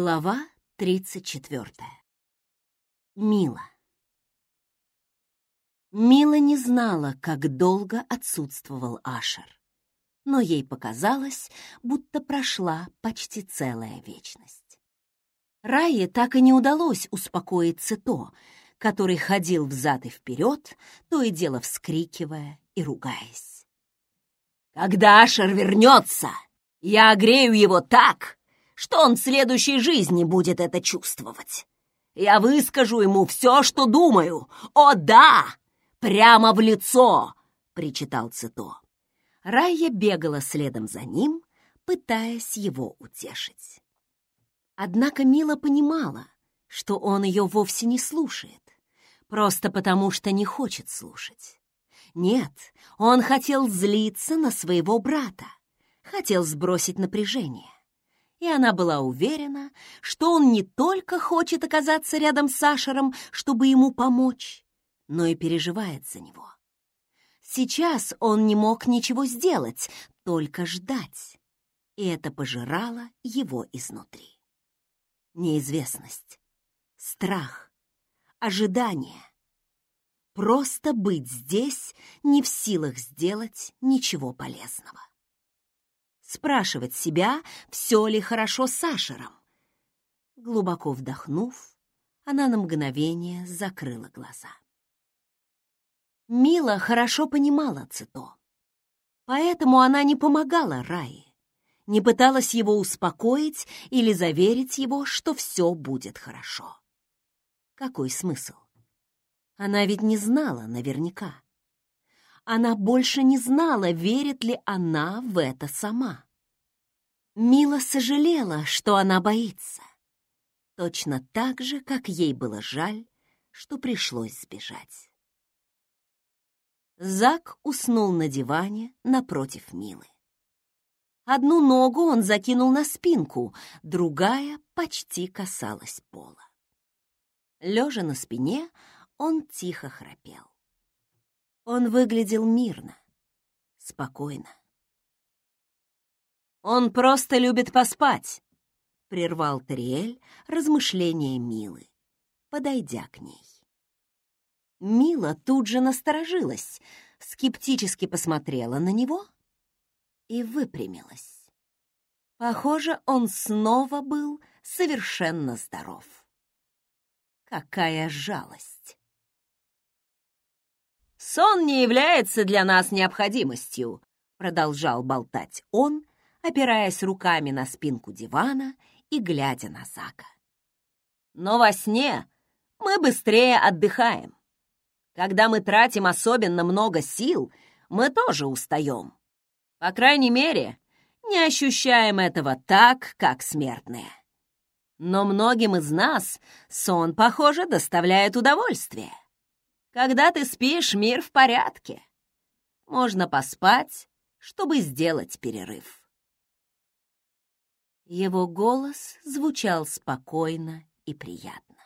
Глава 34. Мила. Мила не знала, как долго отсутствовал Ашер, но ей показалось, будто прошла почти целая вечность. Рае так и не удалось успокоить Цито, который ходил взад и вперед, то и дело вскрикивая и ругаясь. «Когда Ашер вернется, я огрею его так, что он в следующей жизни будет это чувствовать. Я выскажу ему все, что думаю. О, да! Прямо в лицо!» — причитал Цито. Райя бегала следом за ним, пытаясь его утешить. Однако Мила понимала, что он ее вовсе не слушает, просто потому что не хочет слушать. Нет, он хотел злиться на своего брата, хотел сбросить напряжение и она была уверена, что он не только хочет оказаться рядом с Ашером, чтобы ему помочь, но и переживает за него. Сейчас он не мог ничего сделать, только ждать, и это пожирало его изнутри. Неизвестность, страх, ожидание. Просто быть здесь не в силах сделать ничего полезного спрашивать себя, все ли хорошо с Сашером. Глубоко вдохнув, она на мгновение закрыла глаза. Мила хорошо понимала Цито, поэтому она не помогала Раи, не пыталась его успокоить или заверить его, что все будет хорошо. Какой смысл? Она ведь не знала наверняка. Она больше не знала, верит ли она в это сама. Мила сожалела, что она боится. Точно так же, как ей было жаль, что пришлось сбежать. Зак уснул на диване напротив Милы. Одну ногу он закинул на спинку, другая почти касалась пола. Лежа на спине, он тихо храпел. Он выглядел мирно, спокойно. «Он просто любит поспать», — прервал Тариэль размышления Милы, подойдя к ней. Мила тут же насторожилась, скептически посмотрела на него и выпрямилась. Похоже, он снова был совершенно здоров. Какая жалость! «Сон не является для нас необходимостью», — продолжал болтать он, опираясь руками на спинку дивана и глядя на Зака. «Но во сне мы быстрее отдыхаем. Когда мы тратим особенно много сил, мы тоже устаем. По крайней мере, не ощущаем этого так, как смертные. Но многим из нас сон, похоже, доставляет удовольствие. Когда ты спишь, мир в порядке. Можно поспать, чтобы сделать перерыв. Его голос звучал спокойно и приятно.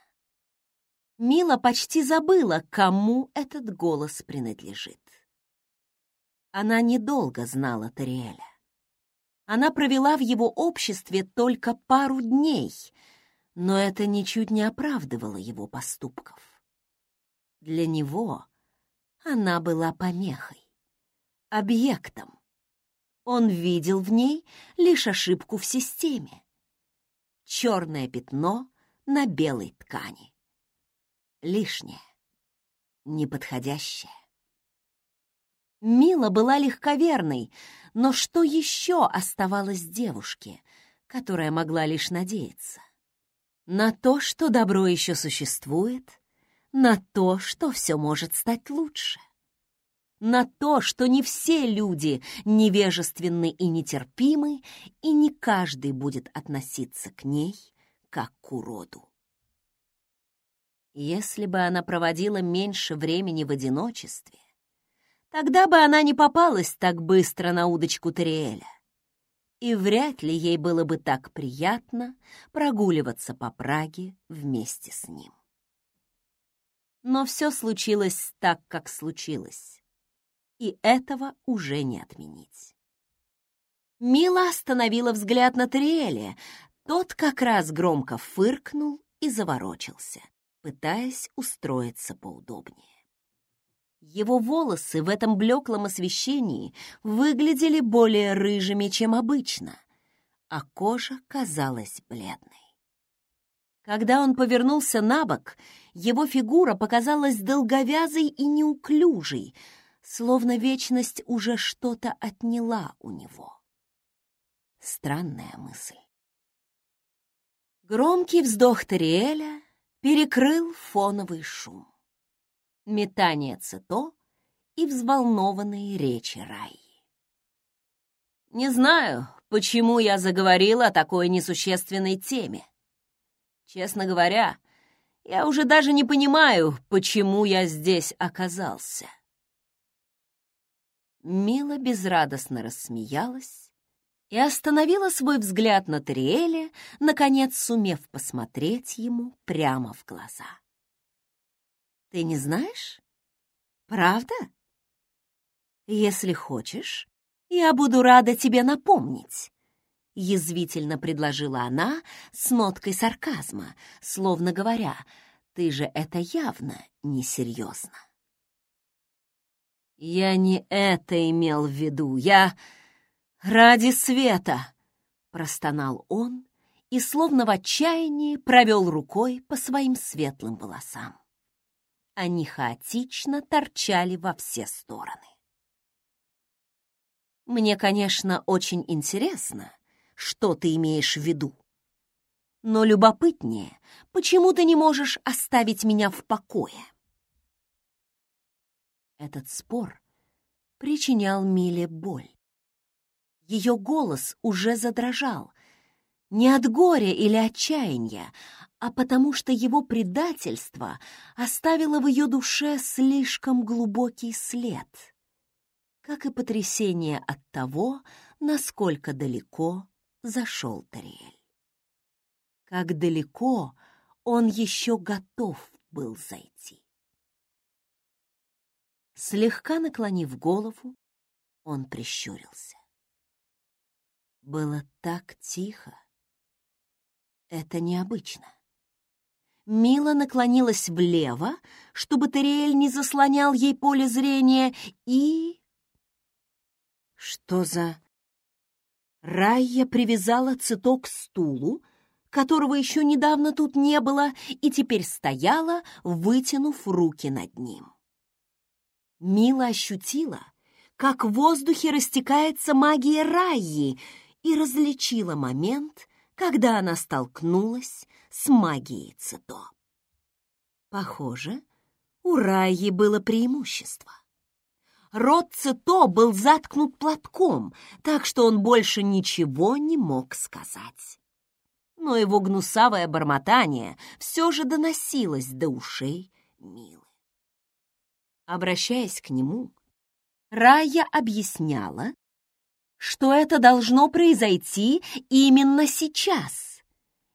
Мила почти забыла, кому этот голос принадлежит. Она недолго знала Тариэля. Она провела в его обществе только пару дней, но это ничуть не оправдывало его поступков. Для него она была помехой, объектом. Он видел в ней лишь ошибку в системе. Черное пятно на белой ткани. Лишнее, неподходящее. Мила была легковерной, но что еще оставалось девушке, которая могла лишь надеяться? На то, что добро еще существует, на то, что все может стать лучше. На то, что не все люди невежественны и нетерпимы, и не каждый будет относиться к ней как к уроду. Если бы она проводила меньше времени в одиночестве, тогда бы она не попалась так быстро на удочку Тариэля. И вряд ли ей было бы так приятно прогуливаться по Праге вместе с ним. Но все случилось так, как случилось. И этого уже не отменить. Мила остановила взгляд на Триэле, Тот как раз громко фыркнул и заворочился, пытаясь устроиться поудобнее. Его волосы в этом блеклом освещении выглядели более рыжими, чем обычно, а кожа казалась бледной. Когда он повернулся на бок, его фигура показалась долговязой и неуклюжей, словно вечность уже что-то отняла у него. Странная мысль. Громкий вздох Тариэля перекрыл фоновый шум. Метание цито и взволнованные речи Раи. «Не знаю, почему я заговорила о такой несущественной теме. Честно говоря, я уже даже не понимаю, почему я здесь оказался». Мила безрадостно рассмеялась и остановила свой взгляд на Тариэле, наконец сумев посмотреть ему прямо в глаза. «Ты не знаешь? Правда? Если хочешь, я буду рада тебе напомнить», — язвительно предложила она с ноткой сарказма, словно говоря, «ты же это явно несерьезно». «Я не это имел в виду. Я ради света!» — простонал он и, словно в отчаянии, провел рукой по своим светлым волосам. Они хаотично торчали во все стороны. «Мне, конечно, очень интересно, что ты имеешь в виду. Но любопытнее, почему ты не можешь оставить меня в покое?» Этот спор причинял Миле боль. Ее голос уже задрожал. Не от горя или отчаяния, а потому что его предательство оставило в ее душе слишком глубокий след, как и потрясение от того, насколько далеко зашел Тариэль. Как далеко он еще готов был зайти. Слегка наклонив голову, он прищурился. Было так тихо. Это необычно. Мила наклонилась влево, чтобы Тариэль не заслонял ей поле зрения, и... Что за... Райя привязала цветок к стулу, которого еще недавно тут не было, и теперь стояла, вытянув руки над ним. Мила ощутила, как в воздухе растекается магия Райи, и различила момент, когда она столкнулась с магией Цито. Похоже, у Райи было преимущество. Рот Цито был заткнут платком, так что он больше ничего не мог сказать. Но его гнусавое бормотание все же доносилось до ушей Милы. Обращаясь к нему, Рая объясняла, что это должно произойти именно сейчас,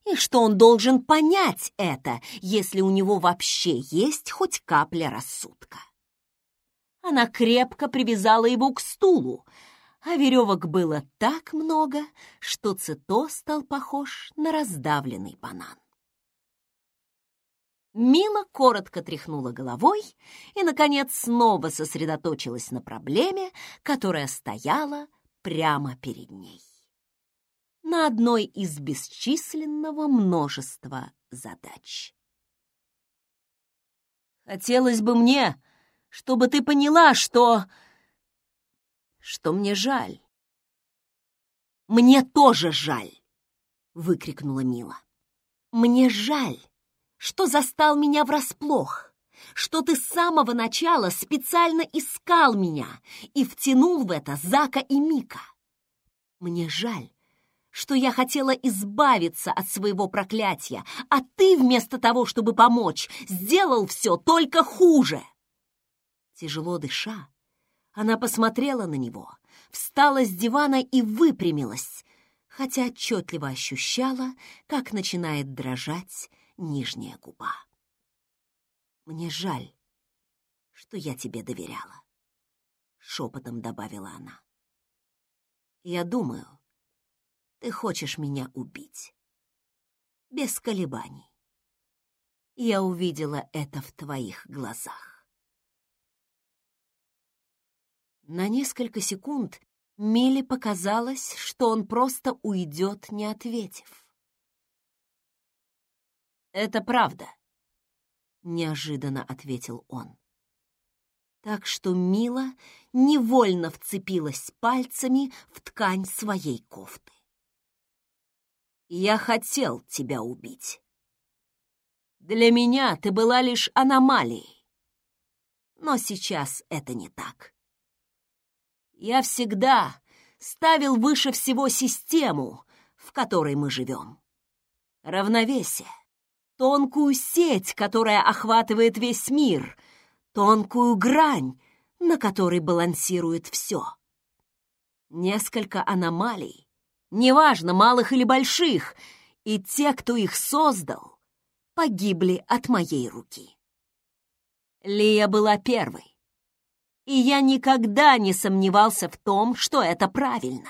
и что он должен понять это, если у него вообще есть хоть капля рассудка. Она крепко привязала его к стулу, а веревок было так много, что Цито стал похож на раздавленный банан. Мила коротко тряхнула головой и, наконец, снова сосредоточилась на проблеме, которая стояла прямо перед ней. На одной из бесчисленного множества задач. «Хотелось бы мне, чтобы ты поняла, что... что мне жаль». «Мне тоже жаль!» — выкрикнула Мила. «Мне жаль!» что застал меня врасплох, что ты с самого начала специально искал меня и втянул в это Зака и Мика. Мне жаль, что я хотела избавиться от своего проклятия, а ты вместо того, чтобы помочь, сделал все только хуже. Тяжело дыша, она посмотрела на него, встала с дивана и выпрямилась, хотя отчетливо ощущала, как начинает дрожать нижняя губа. «Мне жаль, что я тебе доверяла», — шепотом добавила она. «Я думаю, ты хочешь меня убить». без колебаний. Я увидела это в твоих глазах. На несколько секунд Миле показалось, что он просто уйдет, не ответив. «Это правда», — неожиданно ответил он. Так что Мила невольно вцепилась пальцами в ткань своей кофты. «Я хотел тебя убить. Для меня ты была лишь аномалией. Но сейчас это не так. Я всегда ставил выше всего систему, в которой мы живем. Равновесие, тонкую сеть, которая охватывает весь мир, тонкую грань, на которой балансирует все. Несколько аномалий, неважно, малых или больших, и те, кто их создал, погибли от моей руки. Лия была первой и я никогда не сомневался в том, что это правильно.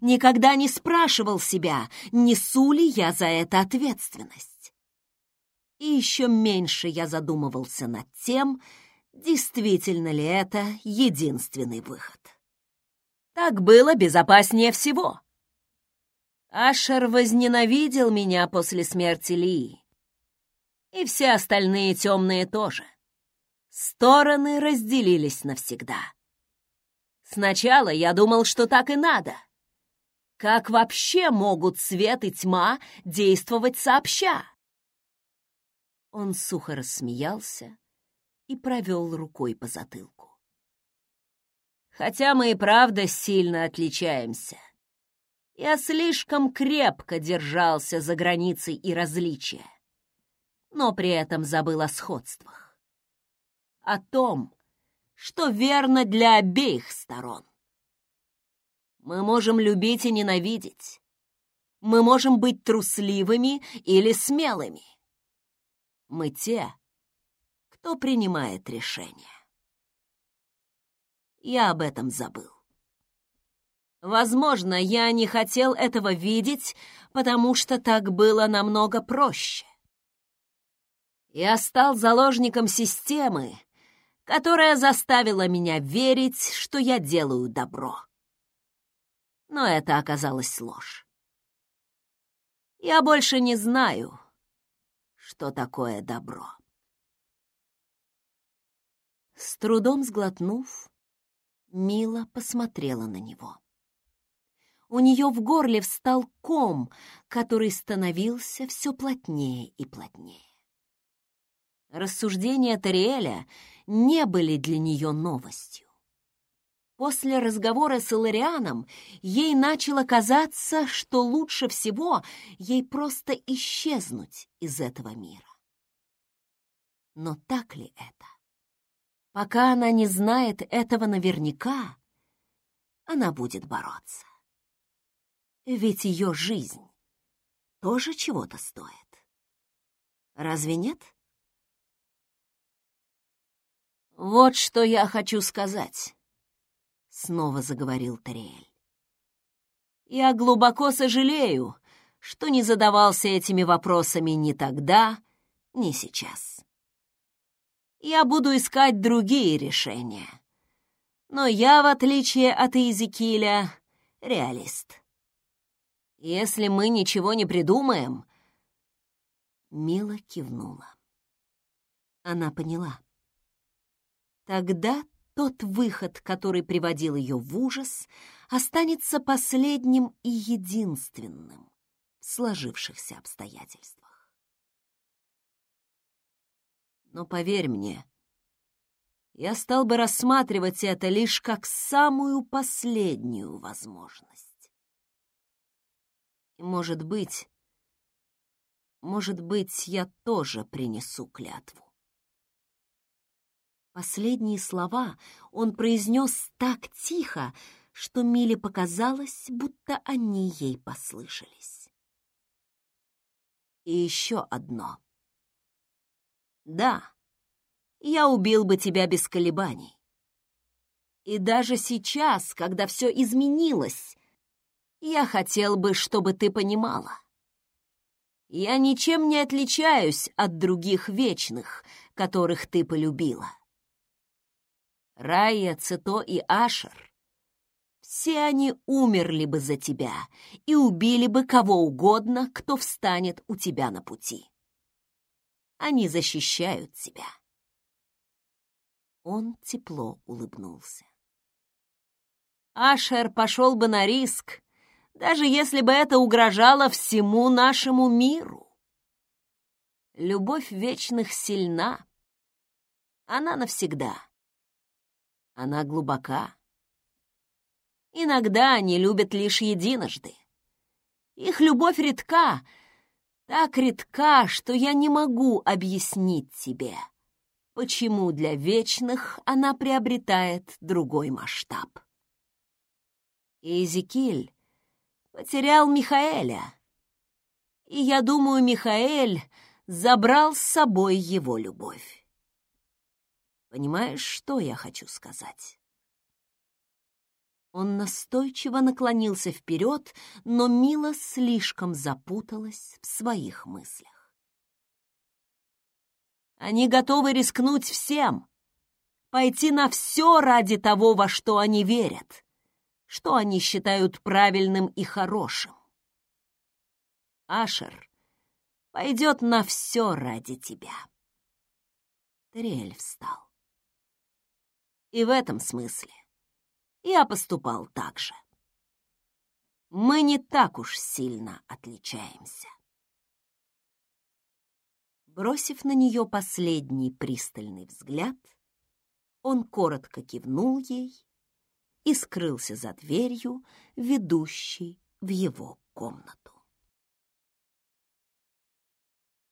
Никогда не спрашивал себя, несу ли я за это ответственность. И еще меньше я задумывался над тем, действительно ли это единственный выход. Так было безопаснее всего. Ашер возненавидел меня после смерти Лии. И все остальные темные тоже. Стороны разделились навсегда. Сначала я думал, что так и надо. Как вообще могут свет и тьма действовать сообща? Он сухо рассмеялся и провел рукой по затылку. Хотя мы и правда сильно отличаемся. Я слишком крепко держался за границей и различия, но при этом забыл о сходствах о том, что верно для обеих сторон. Мы можем любить и ненавидеть. Мы можем быть трусливыми или смелыми. Мы те, кто принимает решения. Я об этом забыл. Возможно, я не хотел этого видеть, потому что так было намного проще. Я стал заложником системы, которая заставила меня верить, что я делаю добро. Но это оказалось ложь. Я больше не знаю, что такое добро. С трудом сглотнув, Мила посмотрела на него. У нее в горле встал ком, который становился все плотнее и плотнее. Рассуждения Тариэля не были для нее новостью. После разговора с Иларианом ей начало казаться, что лучше всего ей просто исчезнуть из этого мира. Но так ли это? Пока она не знает этого наверняка, она будет бороться. Ведь ее жизнь тоже чего-то стоит. Разве нет? «Вот что я хочу сказать», — снова заговорил Тариэль. «Я глубоко сожалею, что не задавался этими вопросами ни тогда, ни сейчас. Я буду искать другие решения. Но я, в отличие от Изекиля, реалист. Если мы ничего не придумаем...» Мила кивнула. Она поняла. Тогда тот выход, который приводил ее в ужас, останется последним и единственным в сложившихся обстоятельствах. Но поверь мне, я стал бы рассматривать это лишь как самую последнюю возможность. И, может быть, может быть, я тоже принесу клятву. Последние слова он произнес так тихо, что Миле показалось, будто они ей послышались. И еще одно. Да, я убил бы тебя без колебаний. И даже сейчас, когда все изменилось, я хотел бы, чтобы ты понимала. Я ничем не отличаюсь от других вечных, которых ты полюбила. Рая, Цито и Ашер — все они умерли бы за тебя и убили бы кого угодно, кто встанет у тебя на пути. Они защищают тебя. Он тепло улыбнулся. Ашер пошел бы на риск, даже если бы это угрожало всему нашему миру. Любовь вечных сильна. Она навсегда. Она глубока. Иногда они любят лишь единожды. Их любовь редка, так редка, что я не могу объяснить тебе, почему для вечных она приобретает другой масштаб. Изекиль потерял Михаэля, и я думаю, Михаэль забрал с собой его любовь. Понимаешь, что я хочу сказать? Он настойчиво наклонился вперед, но Мила слишком запуталась в своих мыслях. Они готовы рискнуть всем, пойти на все ради того, во что они верят, что они считают правильным и хорошим. Ашер пойдет на все ради тебя. Трель встал. И в этом смысле я поступал так же. Мы не так уж сильно отличаемся. Бросив на нее последний пристальный взгляд, он коротко кивнул ей и скрылся за дверью, ведущей в его комнату.